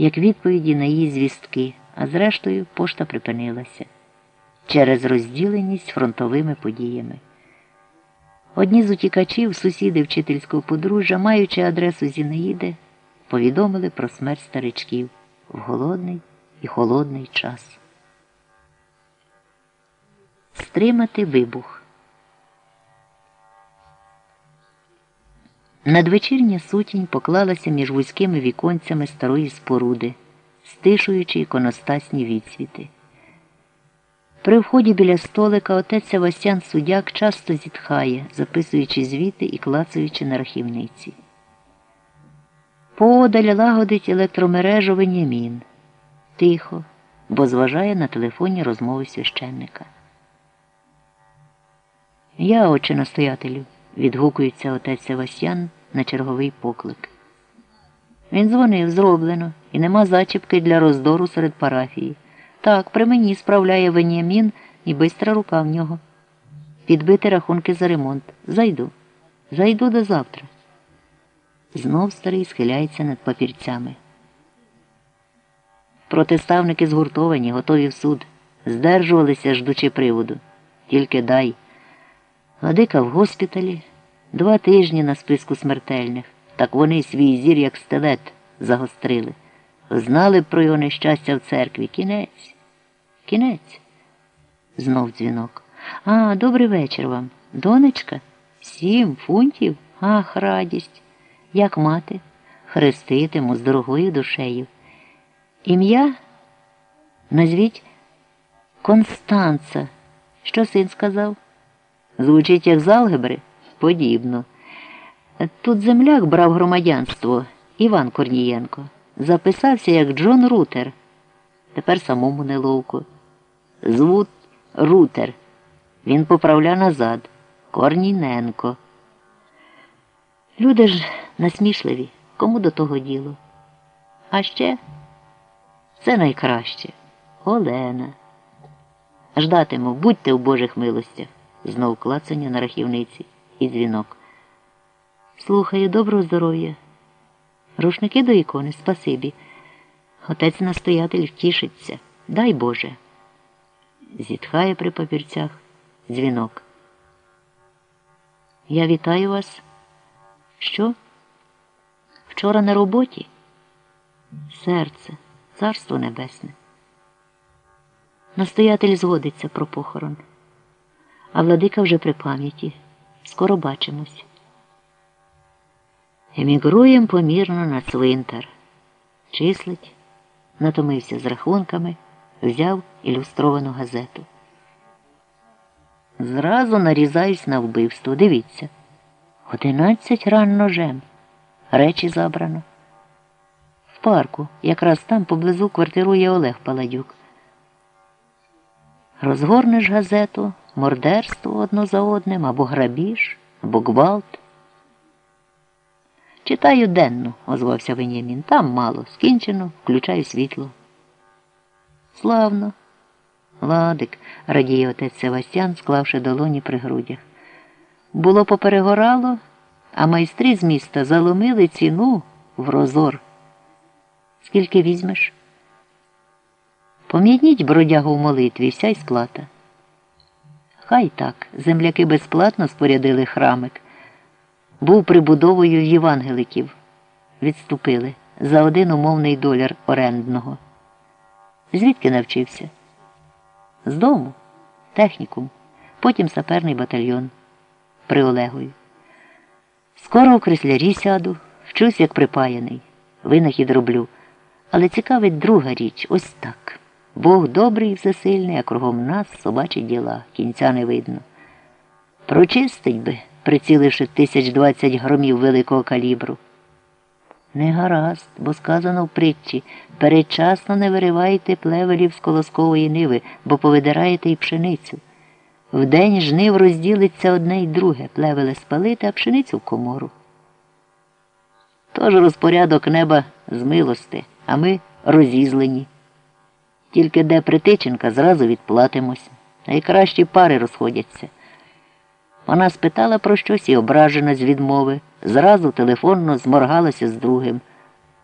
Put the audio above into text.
як відповіді на її звістки, а зрештою пошта припинилася через розділеність фронтовими подіями. Одні з утікачів, сусіди вчительського подружжя, маючи адресу Зінаїди, повідомили про смерть старичків в голодний і холодний час. Стримати вибух. Надвечірня сутінь поклалася між вузькими віконцями старої споруди, стишуючи іконостасні відсвіти. При вході біля столика отець Севастян Судяк часто зітхає, записуючи звіти і клацаючи на рахівниці. Подаль лагодить електромережу Венямін. Тихо, бо зважає на телефонні розмови священника. Я, отче настоятелю, відгукується отець Севастян на черговий поклик. Він дзвонив, зроблено, і нема зачіпки для роздору серед парафії. Так, при мені справляє Веніамін і бистра рука в нього. Підбити рахунки за ремонт. Зайду. Зайду до завтра. Знов старий схиляється над папірцями. Протиставники згуртовані, готові в суд. Здержувалися, ждучи приводу. Тільки дай. Владика в госпіталі, два тижні на списку смертельних. Так вони свій зір, як стелет, загострили. Знали б про його нещастя в церкві. Кінець. Кінець. Знов дзвінок. А, добрий вечір вам. Донечка? Сім фунтів? Ах, радість. Як мати? Хреститиму з дорогою душею. Ім'я? Назвіть Констанца. Що син сказав? Звучить як з алгебри? Подібно. Тут земляк брав громадянство Іван Корнієнко. Записався як Джон Рутер. Тепер самому неловко. Звут Рутер. Він поправля назад. Корніненко. Люди ж насмішливі, кому до того діло. А ще це найкраще. Олена. Ждатиму, будьте в Божих милостях. Знов клацання на рахівниці і дзвінок. Слухаю, доброго здоров'я. Рушники до ікони, спасибі. Отець настоятель втішиться. Дай Боже. Зітхає при папірцях дзвінок. Я вітаю вас. Що? Вчора на роботі? Серце, царство небесне. Настоятель згодиться про похорон, а владика вже при пам'яті. Скоро бачимось. Емігруєм помірно на цвинтар. Числить, натомився з рахунками, взяв ілюстровану газету. Зразу нарізаюсь на вбивство. Дивіться. Одинадцять ран ножем. Речі забрано. В парку, якраз там поблизу квартирує Олег Паладюк. Розгорнеш газету, мордерство одно за одним, або грабіж, або гвалт. Читаю денну, озвався Венямін. Там мало. Скінчено, включаю світло. Славно. Ладик, радіє отець Севастян, склавши долоні при грудях. Було поперегорало, а майстри з міста заломили ціну в розор. Скільки візьмеш? Пом'яніть бродягу в молитві, вся й сплата. Хай так, земляки безплатно спорядили храмик. Був прибудовою євангеликів. Відступили за один умовний доляр орендного. Звідки навчився? З дому, технікум, потім саперний батальйон при Олегові. Скоро у креслярі сяду, вчусь, як припаяний, винахід роблю. Але цікавить друга річ ось так. Бог добрий і всесильний, а кругом нас собачі діла, кінця не видно. Прочистить би, приціливши тисяч двадцять громів великого калібру. Не гаразд, бо сказано в притчі передчасно не виривайте плевелів з колоскової ниви, бо повидираєте й пшеницю. Вдень жнив розділиться одне й друге, плевеле спалити, а пшеницю в комору. Тож розпорядок неба з милости, а ми розізлені. Тільки де притиченка, зразу відплатимось. Найкращі пари розходяться. Вона спитала про щось і ображена з відмови, зразу телефонно зморгалася з другим.